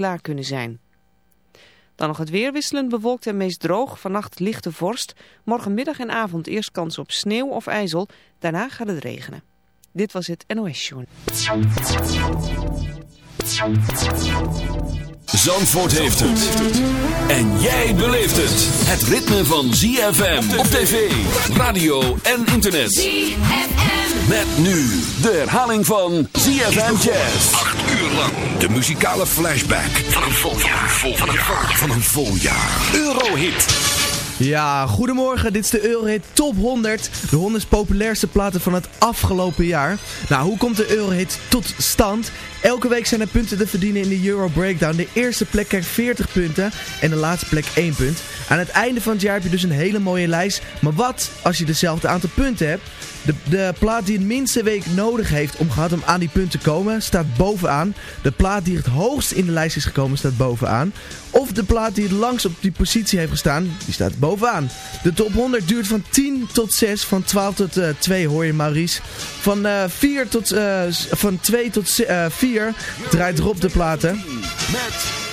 klaar kunnen zijn. Dan nog het weer wisselend bewolkt en meest droog. Vannacht lichte vorst. Morgenmiddag en avond eerst kans op sneeuw of ijzel. Daarna gaat het regenen. Dit was het NOS Journal. Zandvoort heeft het. En jij beleeft het. Het ritme van ZFM op tv, radio en internet. ZFM. Met nu de herhaling van ZFM Jazz. De muzikale flashback van een vol jaar. Van een vol jaar. Van een vol jaar. Eurohit. Ja, goedemorgen. Dit is de Eurohit Top 100. De 100 populairste platen van het afgelopen jaar. Nou, hoe komt de Eurohit tot stand? Elke week zijn er punten te verdienen in de Euro Breakdown. De eerste plek krijgt 40 punten en de laatste plek 1 punt. Aan het einde van het jaar heb je dus een hele mooie lijst. Maar wat als je dezelfde aantal punten hebt? De, de plaat die het minste week nodig heeft om, gehad om aan die punten te komen, staat bovenaan. De plaat die het hoogst in de lijst is gekomen, staat bovenaan. Of de plaat die het langst op die positie heeft gestaan, die staat bovenaan. De top 100 duurt van 10 tot 6, van 12 tot uh, 2 hoor je Maurice. Van, uh, 4 tot, uh, van 2 tot 4 draait Rob de platen. Met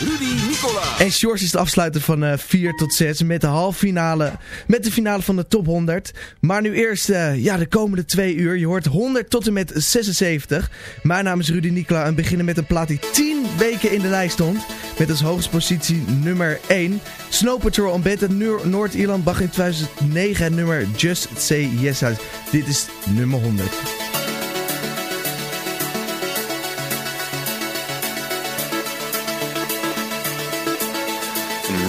Rudy Nicola. En Shores is de afsluiter van uh, 4 tot 6 met de halve finale, met de finale van de top 100. Maar nu eerst uh, ja, de komende twee uur. Je hoort 100 tot en met 76. Mijn naam is Rudy Nicola en beginnen met een plaat die 10 weken in de lijst stond. Met als hoogste positie nummer 1. Snow Patrol ontbet Noord-Ierland bag in 2009 het nummer Just Say Yes uit. Dit is nummer 100.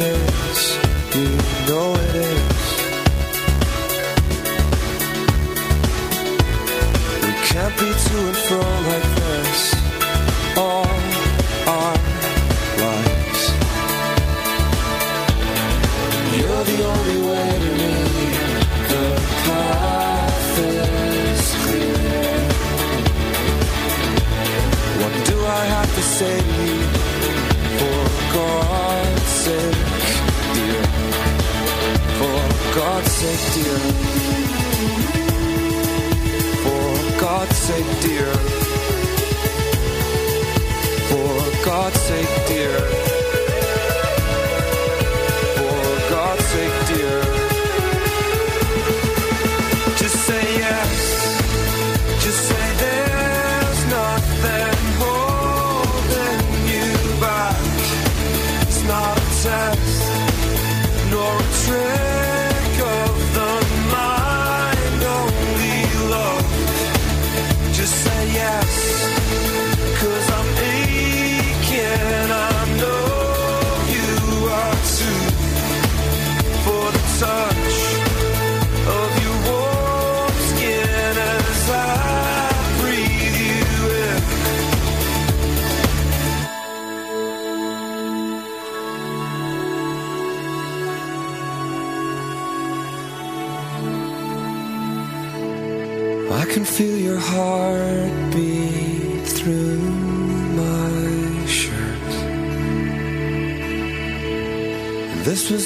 You say dear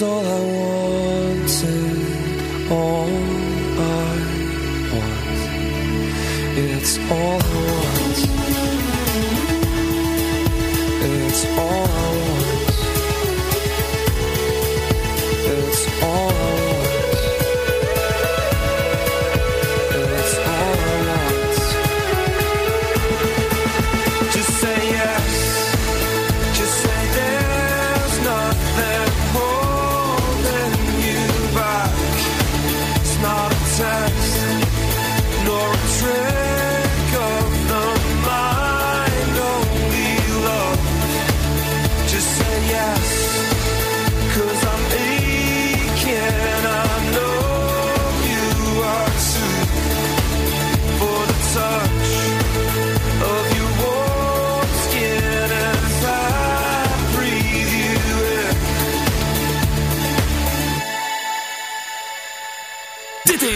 all I wanted,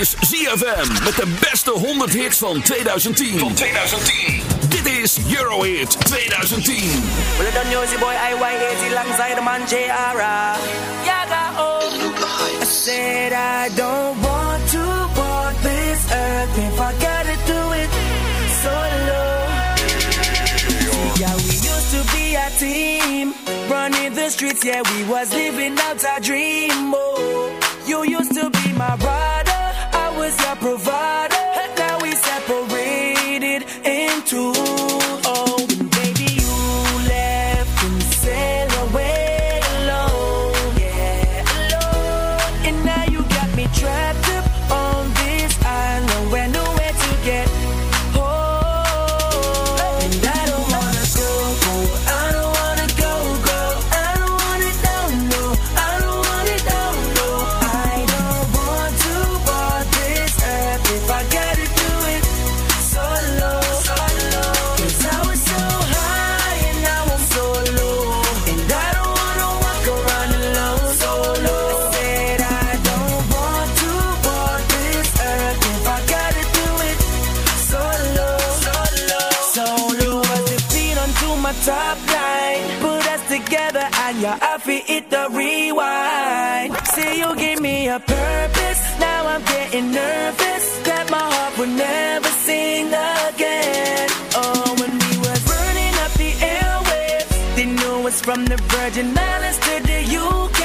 is ZFM met de beste 100 hits van 2010. Van 2010. Dit is Eurohit 2010. Well done, Yosi boy, IY80, alongside the man JR. Yaga, oh. I said I don't want to walk this earth if I gotta do it solo. Yeah, we used to be a team, running the streets, yeah, we was living out our dream, oh. You used to be my bride provide from the Virgin Islands to the UK.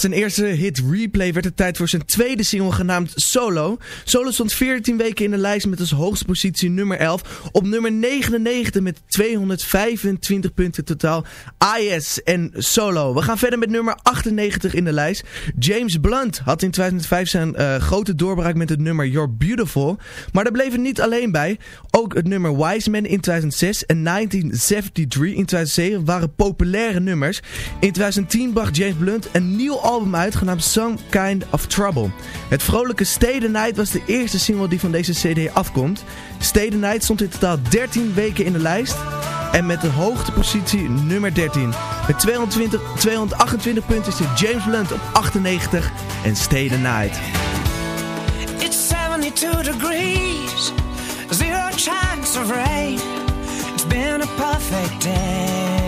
zijn eerste hit Replay werd het tijd voor zijn tweede single genaamd Solo. Solo stond 14 weken in de lijst met als hoogste positie nummer 11. Op nummer 99 met 225 punten totaal. IS en Solo. We gaan verder met nummer 98 in de lijst. James Blunt had in 2005 zijn eh, grote doorbraak met het nummer You're Beautiful. Maar daar bleef het niet alleen bij. Ook het nummer Wise Man in 2006 en 1973 in 2007 waren populaire nummers. In 2010 bracht James Blunt een nieuw album uit genaamd Some Kind of Trouble. Het vrolijke Steden Night was de eerste single die van deze cd afkomt. Stedenheid stond in totaal 13 weken in de lijst en met de hoogtepositie nummer 13. Met 220, 228 punten zit James Blunt op 98 en Steden It's 72 degrees, zero chance of rain. It's been a perfect day.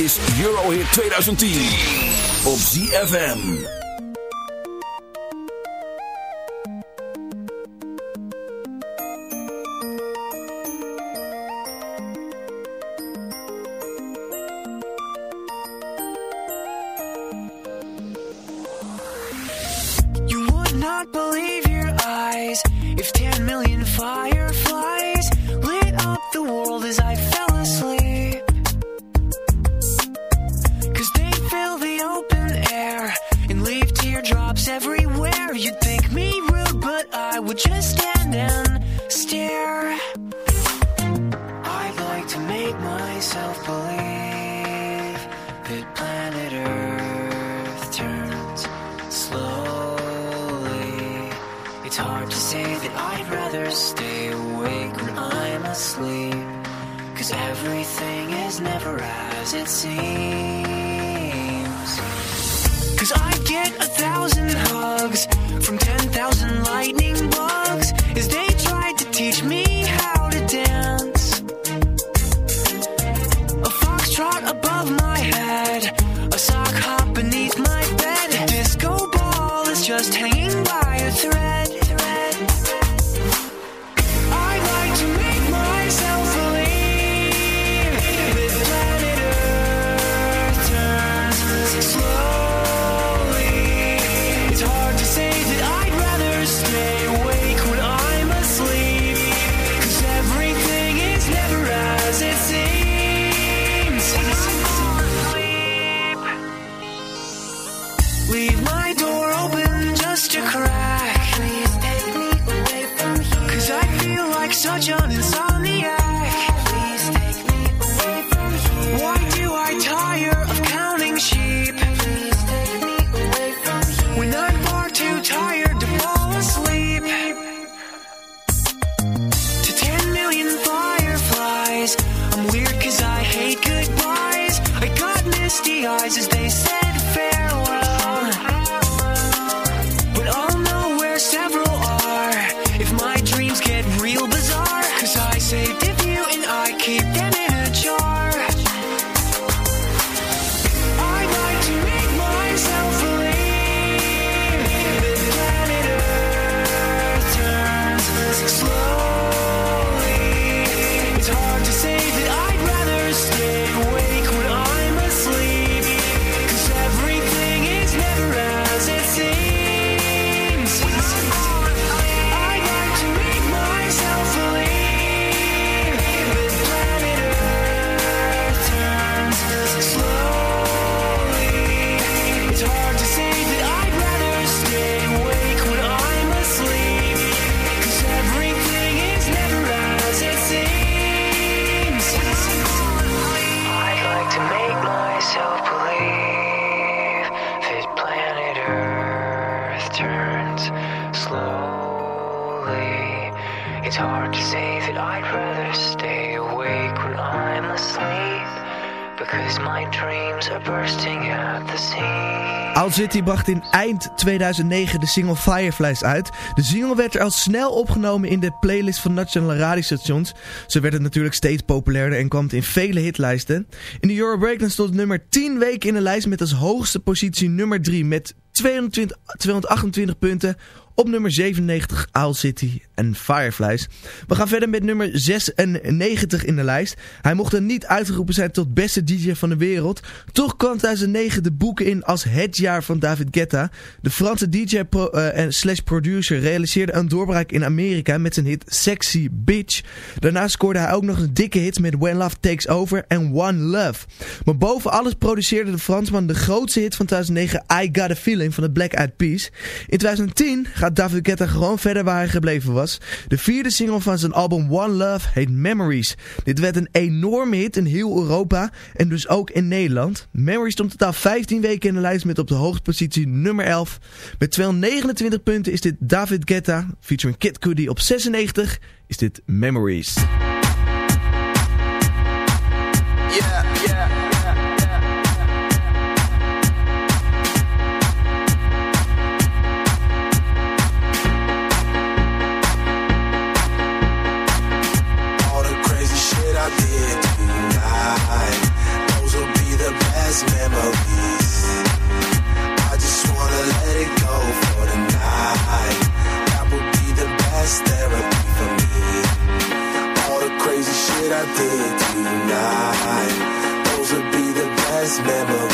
is Eurohit 2010 op ZFM. Leave my door open just a crack. Please take me away from I feel like such an insomniac. Owl City bracht in eind 2009 de single Fireflies uit. De single werd er al snel opgenomen in de playlist van nationale radiostations. Zo werd het natuurlijk steeds populairder en kwam in vele hitlijsten. In de Euro Breakdown stond nummer 10 weken in de lijst met als hoogste positie nummer 3 met 220, 228 punten. Op nummer 97 Owl City en Fireflies. We gaan verder met nummer 96 in de lijst. Hij mocht er niet uitgeroepen zijn tot beste DJ van de wereld. Toch kwam 2009 de boeken in als het jaar van David Guetta. De Franse DJ pro, en slash producer realiseerde een doorbraak in Amerika met zijn hit Sexy Bitch. Daarna scoorde hij ook nog een dikke hits met When Love Takes Over en One Love. Maar boven alles produceerde de Fransman de grootste hit van 2009 I Got A Feeling van de Black Eyed Peas. In 2010 gaat David Guetta gewoon verder waar hij gebleven was. De vierde single van zijn album One Love heet Memories. Dit werd een enorme hit in heel Europa en dus ook in Nederland. Memories stond totaal 15 weken in de lijst met op de hoogste positie nummer 11. Met 229 punten is dit David Guetta, featuring Kid Cudi op 96, is dit Memories. Tonight, those would be the best memories.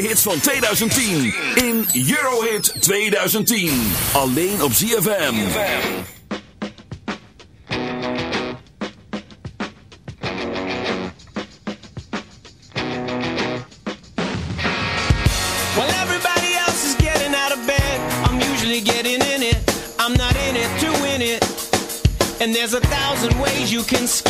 Hits van 2010 in Eurohit 2010. Alleen op ZFM. While everybody else is getting out of bed, I'm usually getting in it. I'm not in it to win it. And there's a thousand ways you can skin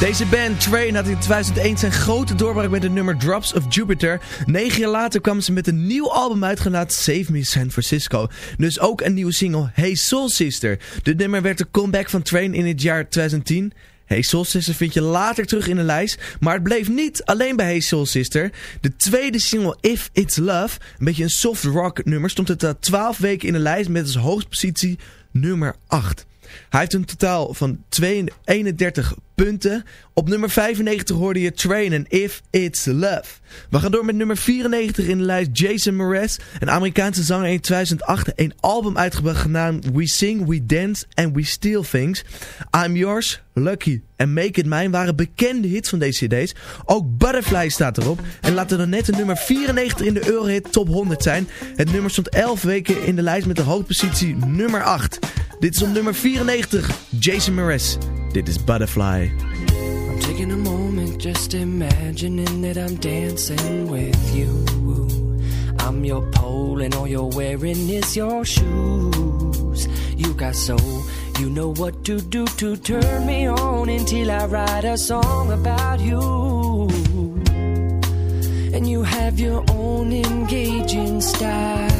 Deze band, Train, had in 2001 zijn grote doorbraak met het nummer Drops of Jupiter. Negen jaar later kwamen ze met een nieuw album uitgenaamd Save Me San Francisco. Dus ook een nieuwe single, Hey Soul Sister. Dit nummer werd de comeback van Train in het jaar 2010. Hey Soul Sister vind je later terug in de lijst. Maar het bleef niet alleen bij Hey Soul Sister. De tweede single If It's Love, een beetje een soft rock nummer, stond het 12 weken in de lijst met als hoogstpositie nummer 8. Hij heeft een totaal van 32 31 punten. Op nummer 95 hoorde je Train en If It's Love. We gaan door met nummer 94 in de lijst Jason Mraz. Een Amerikaanse zanger in 2008 een album uitgebracht genaamd We Sing, We Dance and We Steal Things. I'm Yours, Lucky en Make It Mine waren bekende hits van deze cd's. Ook Butterfly staat erop. En laten we net een nummer 94 in de Eurohit Top 100 zijn. Het nummer stond 11 weken in de lijst met de hoogpositie nummer 8. Dit is op nummer 94, Jason Mraz. Dit is Butterfly. I'm taking a moment, just imagining that I'm dancing with you. I'm your pole, and all you're wearing is your shoes. You got soul, you know what to do to turn me on until I write a song about you. And you have your own engaging style,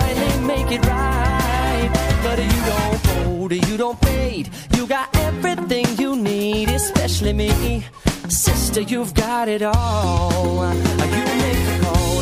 it right. But you don't fold, you don't fade. You got everything you need, especially me. Sister, you've got it all. You make the call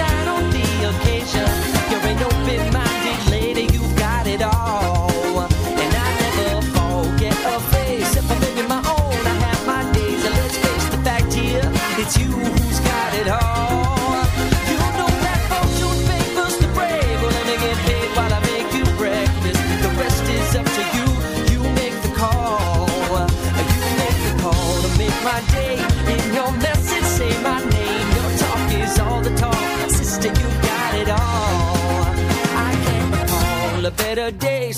shadow.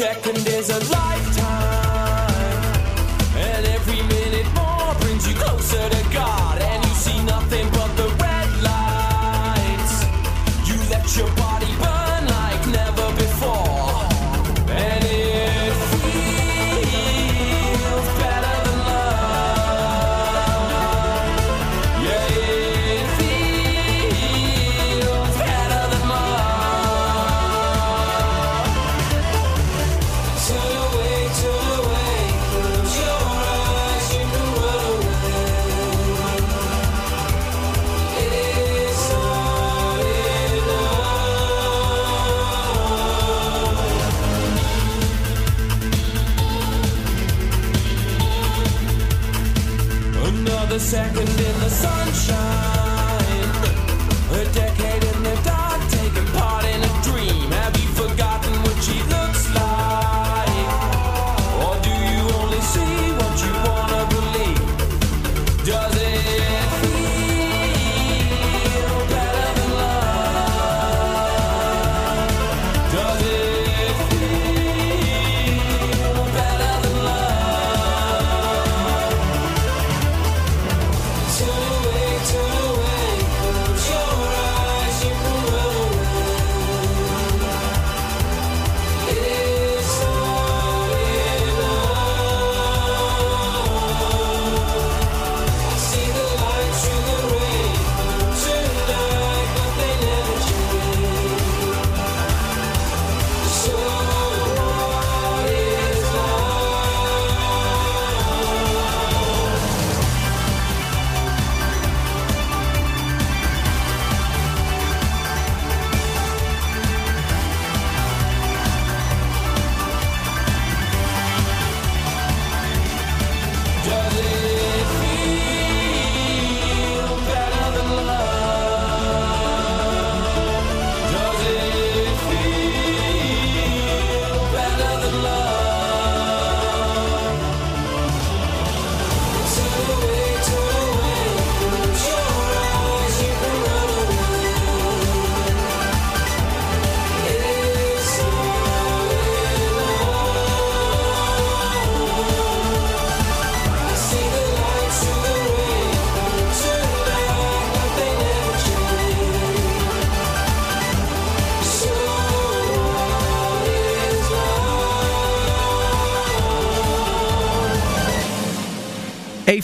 second is a lifetime,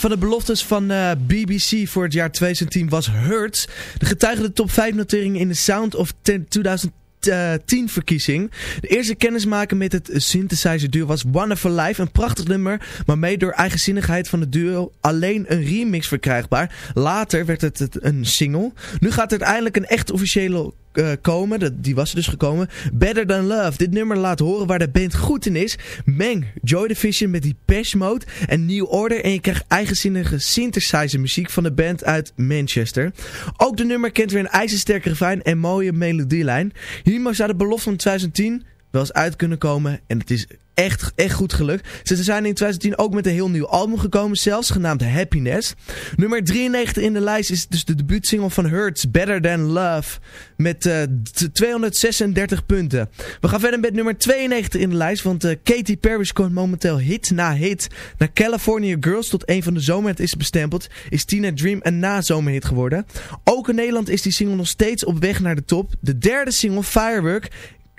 van de beloftes van eh, BBC voor het jaar 2010 was Hurts. De getuige de top 5 notering in de Sound of 10 2010 verkiezing. De eerste kennismaking met het synthesizer duo was for Life. Een prachtig nummer, maar door eigenzinnigheid van het duo alleen een remix verkrijgbaar. Later werd het het een single. Nu gaat er uiteindelijk een echt officiële eh, komen. Die was er dus gekomen. Better Than Love. Dit nummer laat horen waar de band goed in is. Meng Joy Division met die Pesh Mode en New Order. En je krijgt eigenzinnige synthesizer muziek van de band uit Manchester. Ook de nummer kent weer een ijzersterke refrein en mooie melodielijn. Hiermee zou de belofte van 2010 wel eens uit kunnen komen. En het is echt, echt goed gelukt. Ze zijn in 2010 ook met een heel nieuw album gekomen, zelfs genaamd Happiness. Nummer 93 in de lijst is dus de debuutsingle van Hurts, Better Than Love. Met eh, t- 236 punten. We gaan verder met nummer 92 in de lijst, want eh, Katy Perry scoort momenteel hit na hit. Na California Girls tot een van de zomerhit is bestempeld, is Tina Dream een nazomerhit geworden. Ook in Nederland is die single nog steeds op weg naar de top. De derde single, Firework,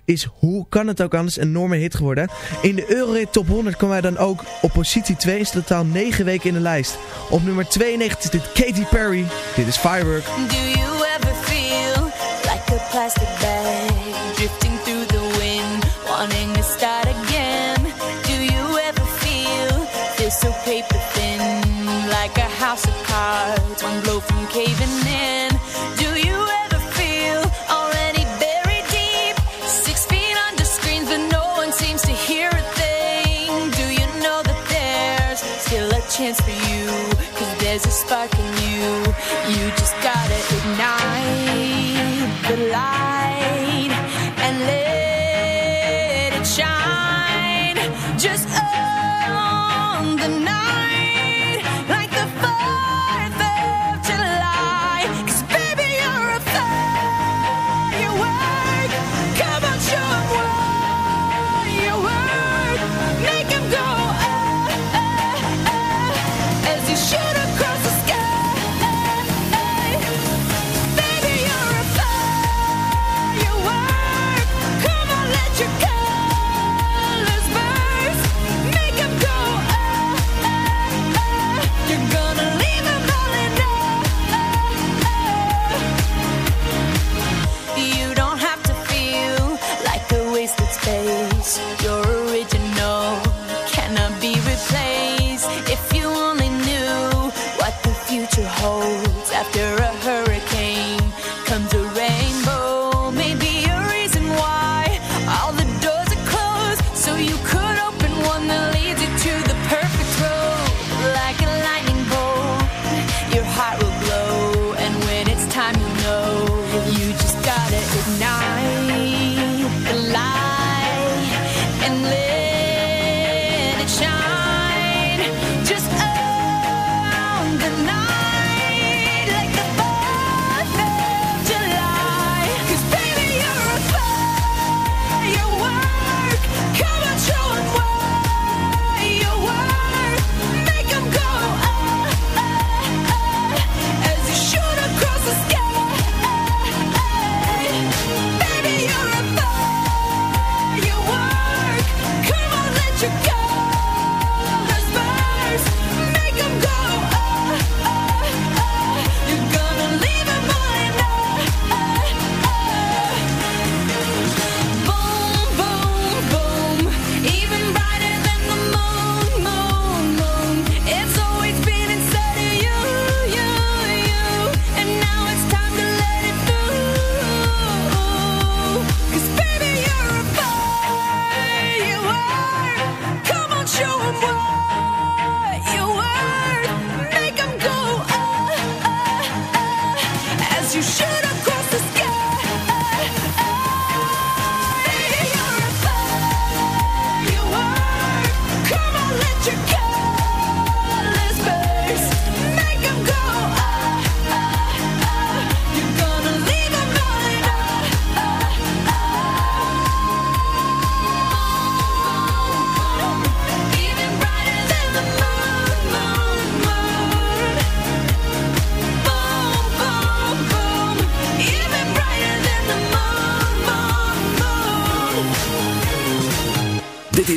is hoe kan het ook anders een enorme hit geworden. In de Eurohit Top 100 komen wij dan ook op positie 2. Is totaal 9 weken in de lijst. Op nummer 92 is dit Katy Perry. Dit is Firework. Do you ever feel like a plastic bag drifting through the wind, wanting to start again? Do you ever feel this so paper thin, like a house of cards, one blow from caving in?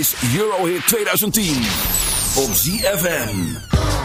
Is Eurohit 2010 op ZFM.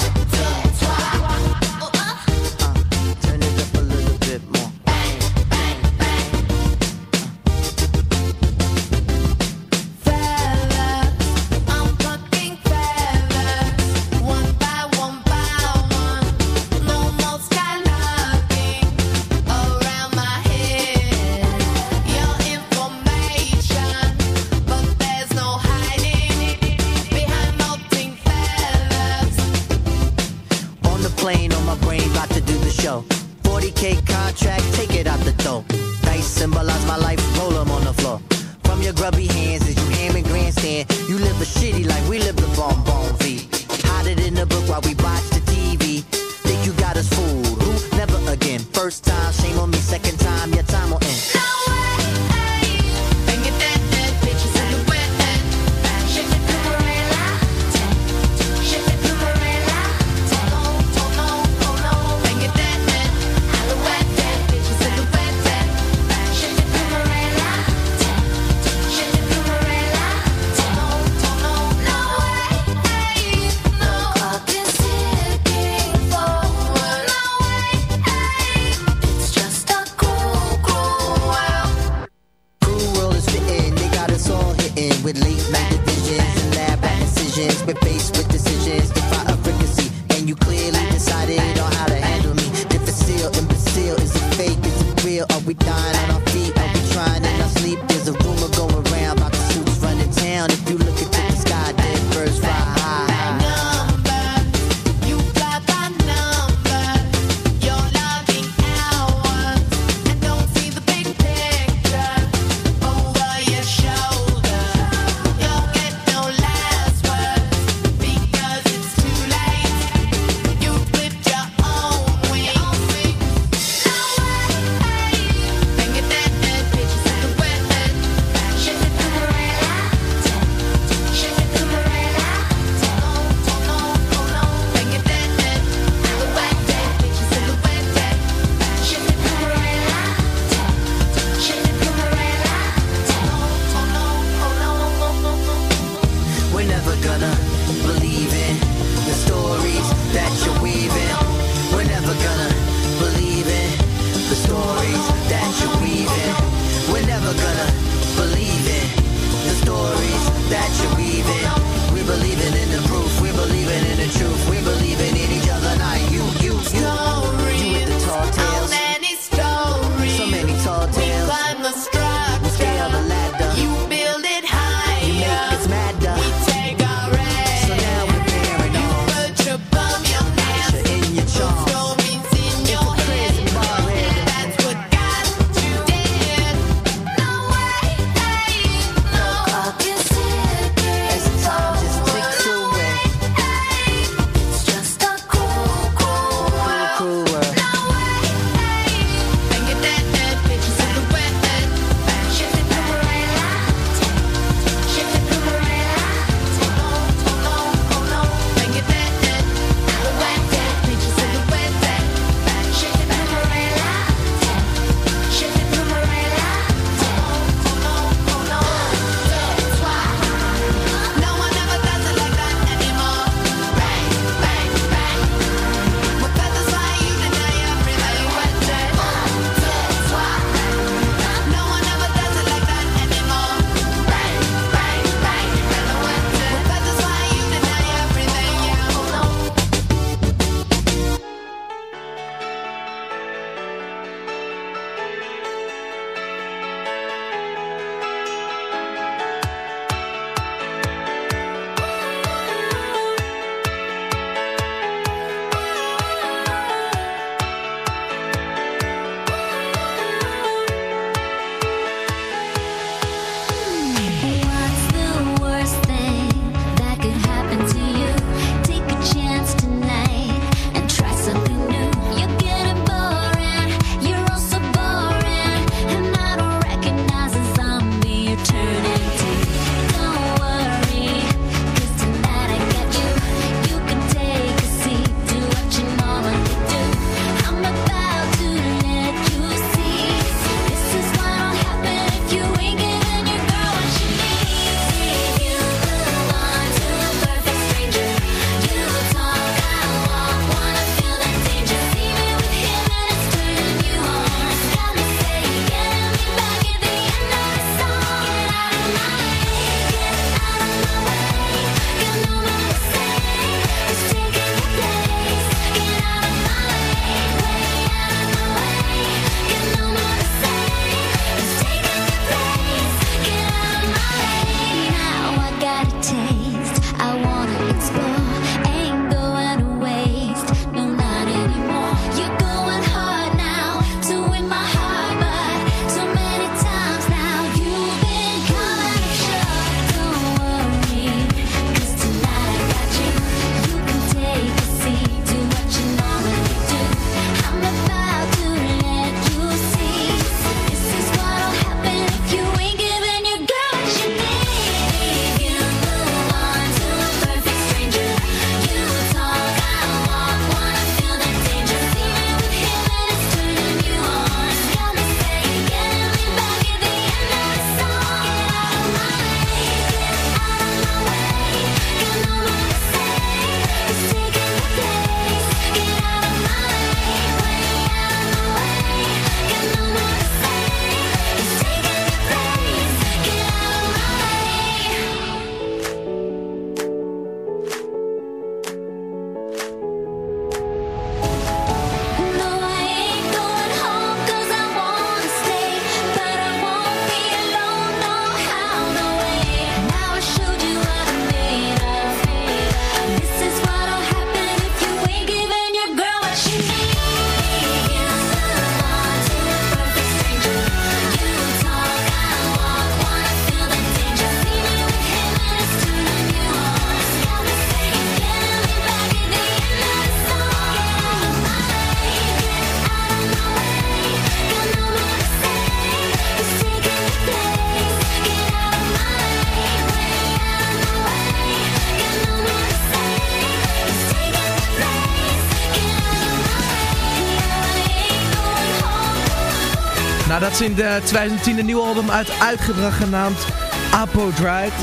Ze in de 2010 een nieuwe album uit uitgebracht genaamd Apodrite.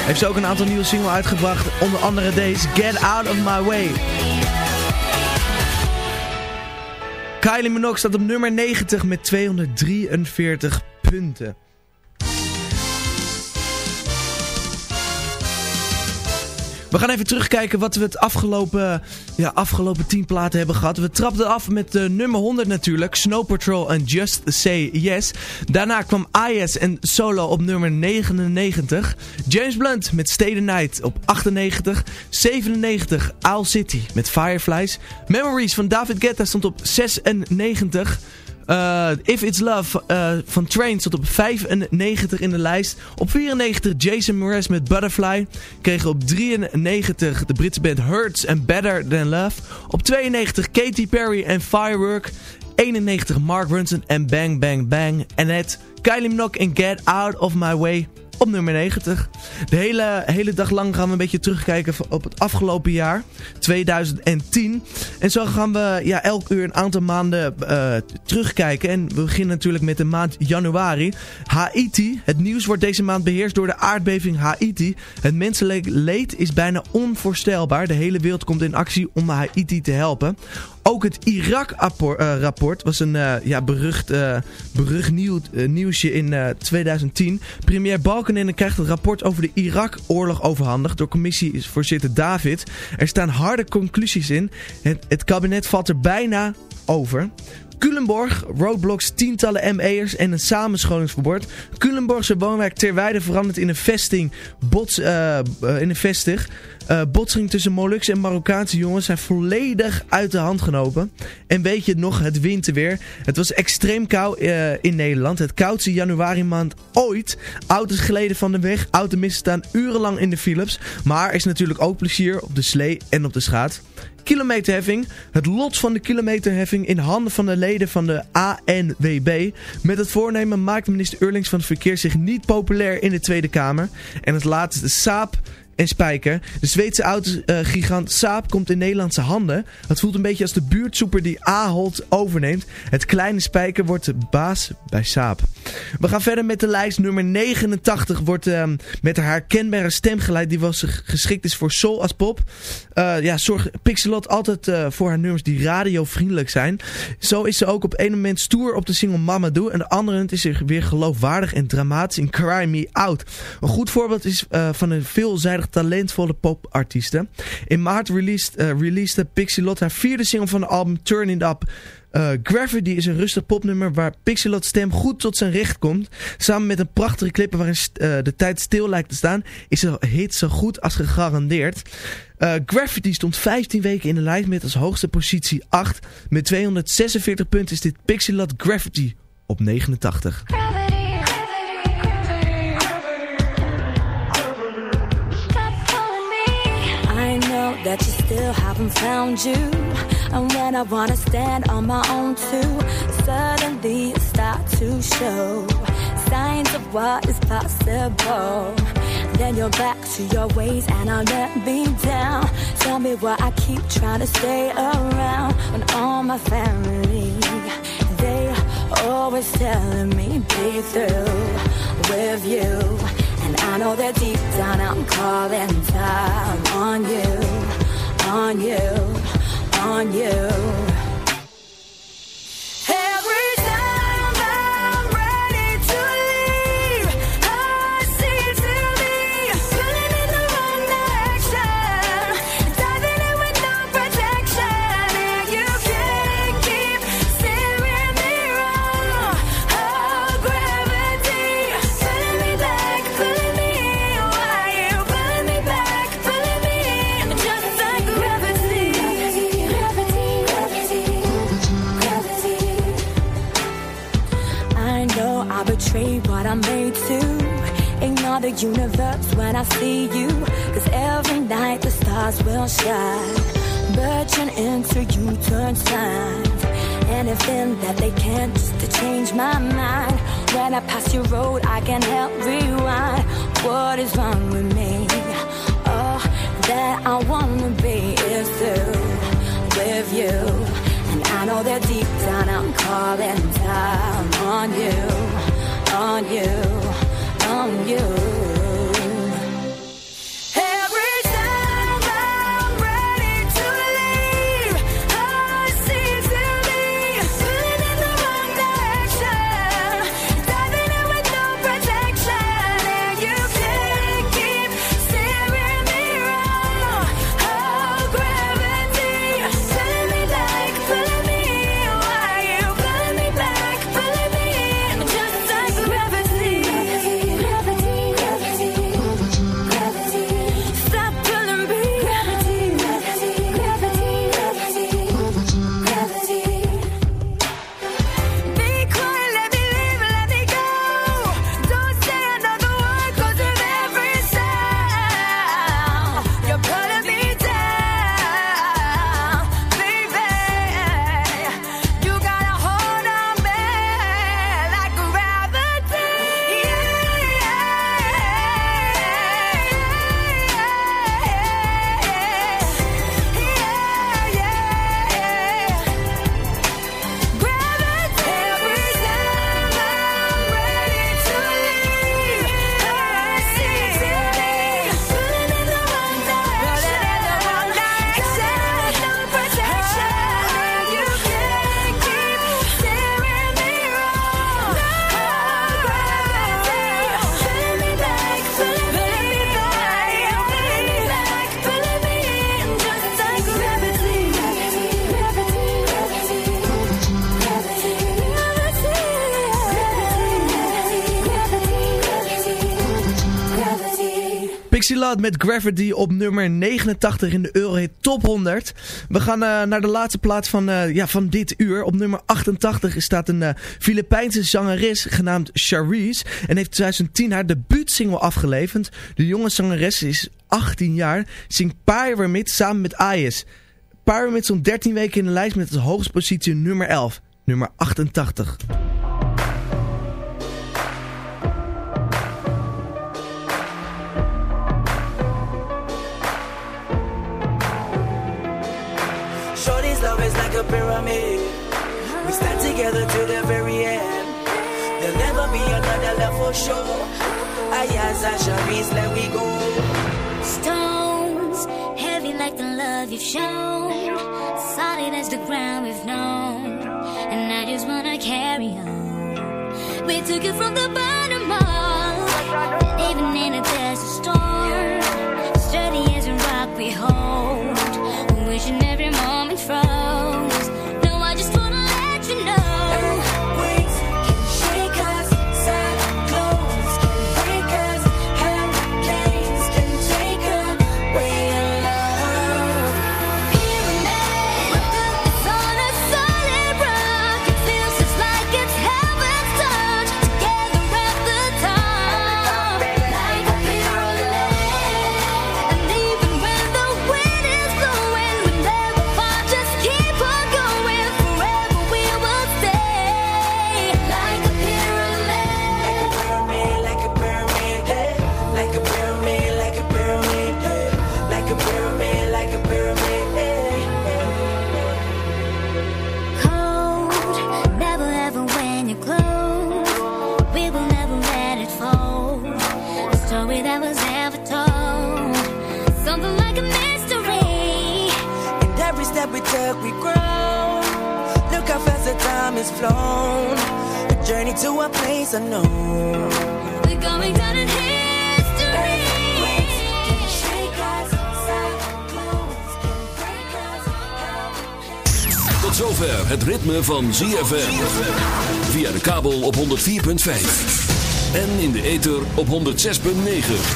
Heeft ze ook een aantal nieuwe singles uitgebracht, onder andere deze Get Out of My Way. Kylie Minogue staat op nummer 90 met 243 punten. We gaan even terugkijken wat we het afgelopen, ja, afgelopen 10 platen hebben gehad. We trapten af met de nummer 100 natuurlijk. Snow Patrol en Just Say Yes. Daarna kwam IS en Solo op nummer 99. James Blunt met Stay the Night op 98. 97 Owl City met Fireflies. Memories van David Guetta stond op 96. Uh, If It's Love uh, van Train stond op 95 in de lijst. Op 94 Jason Mraz met Butterfly. Kregen op 93 de Britse band Hurts and Better Than Love. Op 92 Katy Perry en Firework. 91 Mark Ronson en Bang Bang Bang. En het Kylie Minogue en Get Out of My Way op nummer 90. De hele, hele dag lang gaan we een beetje terugkijken op het afgelopen jaar, 2010. En zo gaan we ja, elk uur een aantal maanden uh, terugkijken. En we beginnen natuurlijk met de maand januari. Haiti. Het nieuws wordt deze maand beheerst door de aardbeving Haiti. Het menselijk leed is bijna onvoorstelbaar. De hele wereld komt in actie om Haiti te helpen. Ook het Irak-rapport was een uh, ja, berucht, uh, berucht uh, nieuwsje in 2010. Premier Balkenende krijgt het rapport over de Irak-oorlog overhandigd door commissievoorzitter David. Er staan harde conclusies in. Het, het kabinet valt er bijna over. Culemborg, roadblocks, tientallen ME'ers en een samenscholingsverbod. Culemborgse woonwijk Terweide verandert in een vesting, bots, uh, in een vestig. Uh, botsing tussen Molukse en Marokkaanse jongens zijn volledig uit de hand genomen. En weet je nog, het winterweer. Het was extreem koud uh, in Nederland. Het koudste januari maand ooit. Auto's geleden van de weg. Automissen staan urenlang in de Philips. Maar er is natuurlijk ook plezier op de slee en op de schaat kilometerheffing. Het lot van de kilometerheffing in handen van de leden van de ANWB. Met het voornemen maakt minister Eurlings van het Verkeer zich niet populair in de Tweede Kamer. En het laatste, Saab en Spijker. De Zweedse autogigant Saab komt in Nederlandse handen. Het voelt een beetje als de buurtsoeper die Ahold overneemt. Het kleine Spijker wordt de baas bij Saab. We gaan verder met de lijst. Nummer 89 wordt um, met haar herkenbare stemgeluid die was geschikt is voor soul als pop. Uh, ja, zorgt Pixelot altijd uh, voor haar nummers die radiovriendelijk zijn. Zo is ze ook op een moment stoer op de single Mamadou. En de andere is ze weer geloofwaardig en dramatisch in Cry Me Out. Een goed voorbeeld is van een veelzijdig talentvolle popartiesten. In maart released, uh, released Pixelot haar vierde single van het album Turn It Up. Uh, Gravity is een rustig popnummer waar Pixelot's stem goed tot zijn recht komt. Samen met een prachtige clip waarin uh, de tijd stil lijkt te staan, is de hit zo goed als gegarandeerd. Uh, Gravity stond 15 weken in de lijst met als hoogste positie 8. Met 246 punten is dit Pixelot Gravity op 89. That you still haven't found you. And when I wanna stand on my own too, suddenly you start to show signs of what is possible. Then you're back to your ways and I'll let me down. Tell me why I keep trying to stay around when all my family, they always telling me be through with you. And I know that deep down I'm calling time on you, on you, on you. Betrayed what I made to. Ignore the universe when I see you. Cause every night the stars will shine. Merging into you turn signs. Anything that they can just to change my mind. When I pass your road, I can help rewind. What is wrong with me? Oh, that I wanna be is through with you. And I know that deep down I'm calling down on you, on you, on you. Met Gravity op nummer 89 in de Eurohit Top 100. We gaan eh, naar de laatste plaats van, eh, ja, van dit uur. Op nummer 88 staat een eh, Filipijnse zangeres genaamd Charisse. En heeft 2010 haar debuutsingle afgeleverd. De jonge zangeres is 18 jaar. Zingt Pyramid samen met Ayes. Pyramid stond 13 weken in de lijst met de hoogste positie nummer 11. Nummer 88. Together to the very end. There'll never be another love for sure. Ayaz and Sharice, let we go. Stones, heavy like the love you've shown. Solid as the ground we've known. And I just wanna carry on. We took it from the bottom. And even in a desert storm. Sturdy as a rock we hold. Wishing every moment froze. Time has flown. A journey to a place unknown. We're going down in history. Tot zover het ritme van ZFM. Via de kabel op 104.5. En in de ether op 106.9.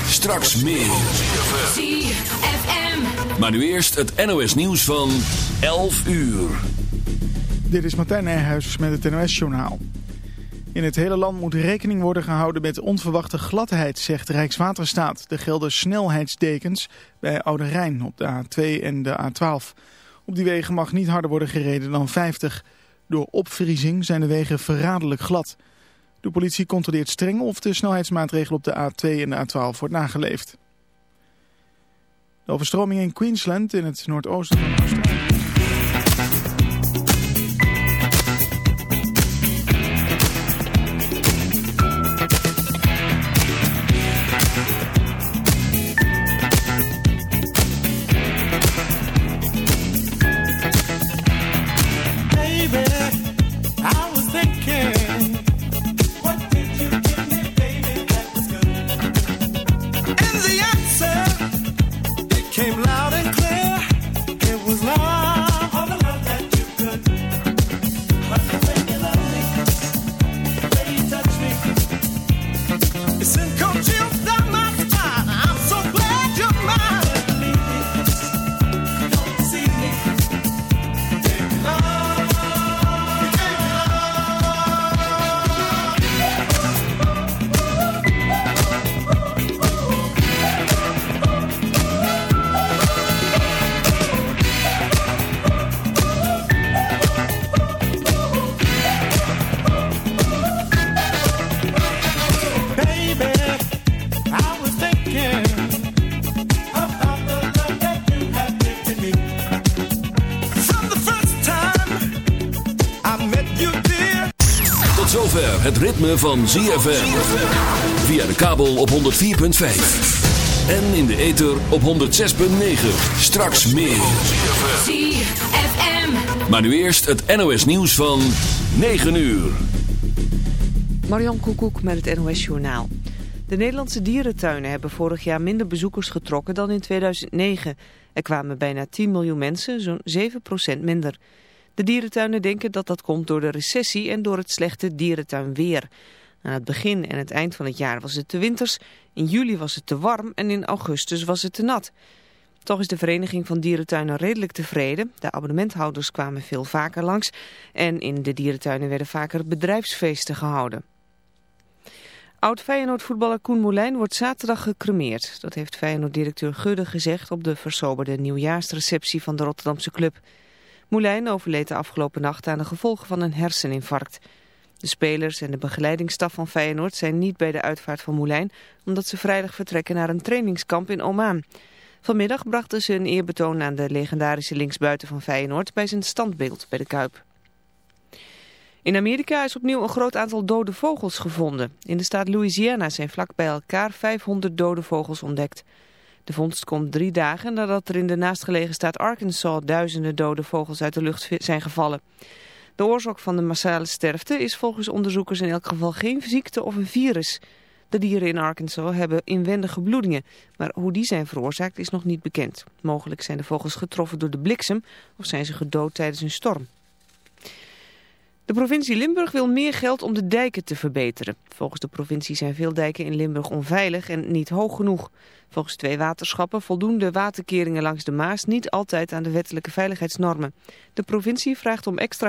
Straks meer. ZFM. Maar nu eerst het NOS nieuws van 11 uur. Dit is Martijn Nijhuis met het NOS-journaal. In het hele land moet rekening worden gehouden met onverwachte gladheid, zegt Rijkswaterstaat. Er gelden snelheidsdekens bij Oude Rijn op de A2 en de A12. Op die wegen mag niet harder worden gereden dan 50. Door opvriezing zijn de wegen verraderlijk glad. De politie controleert streng of de snelheidsmaatregel op de A2 en de A12 wordt nageleefd. De overstroming in Queensland in het noordoosten van Australië. Ritme van ZFM. Via de kabel op 104.5. En in de ether op 106.9. Straks meer. ZFM. Maar nu eerst het NOS nieuws van 9 uur. Marion Koekoek met het NOS Journaal. De Nederlandse dierentuinen hebben vorig jaar minder bezoekers getrokken dan in 2009. Er kwamen bijna 10 miljoen mensen, zo'n 7% minder. De dierentuinen denken dat dat komt door de recessie en door het slechte dierentuinweer. Aan het begin en het eind van het jaar was het te winters, in juli was het te warm en in augustus was het te nat. Toch is de Vereniging van Dierentuinen redelijk tevreden. De abonnementhouders kwamen veel vaker langs en in de dierentuinen werden vaker bedrijfsfeesten gehouden. Oud-Feyenoord-voetballer Koen Moulijn wordt zaterdag gecremeerd. Dat heeft Feyenoord-directeur Gudde gezegd op de versoberde nieuwjaarsreceptie van de Rotterdamse club. Moulijn overleed de afgelopen nacht aan de gevolgen van een herseninfarct. De spelers en de begeleidingsstaf van Feyenoord zijn niet bij de uitvaart van Moulijn... omdat ze vrijdag vertrekken naar een trainingskamp in Oman. Vanmiddag brachten ze een eerbetoon aan de legendarische linksbuiten van Feyenoord... bij zijn standbeeld bij de Kuip. In Amerika is opnieuw een groot aantal dode vogels gevonden. In de staat Louisiana zijn vlak bij elkaar 500 dode vogels ontdekt. De vondst komt drie dagen nadat er in de naastgelegen staat Arkansas duizenden dode vogels uit de lucht zijn gevallen. De oorzaak van de massale sterfte is volgens onderzoekers in elk geval geen ziekte of een virus. De dieren in Arkansas hebben inwendige bloedingen, maar hoe die zijn veroorzaakt is nog niet bekend. Mogelijk zijn de vogels getroffen door de bliksem of zijn ze gedood tijdens een storm. De provincie Limburg wil meer geld om de dijken te verbeteren. Volgens de provincie zijn veel dijken in Limburg onveilig en niet hoog genoeg. Volgens twee waterschappen voldoen de waterkeringen langs de Maas niet altijd aan de wettelijke veiligheidsnormen. De provincie vraagt om extra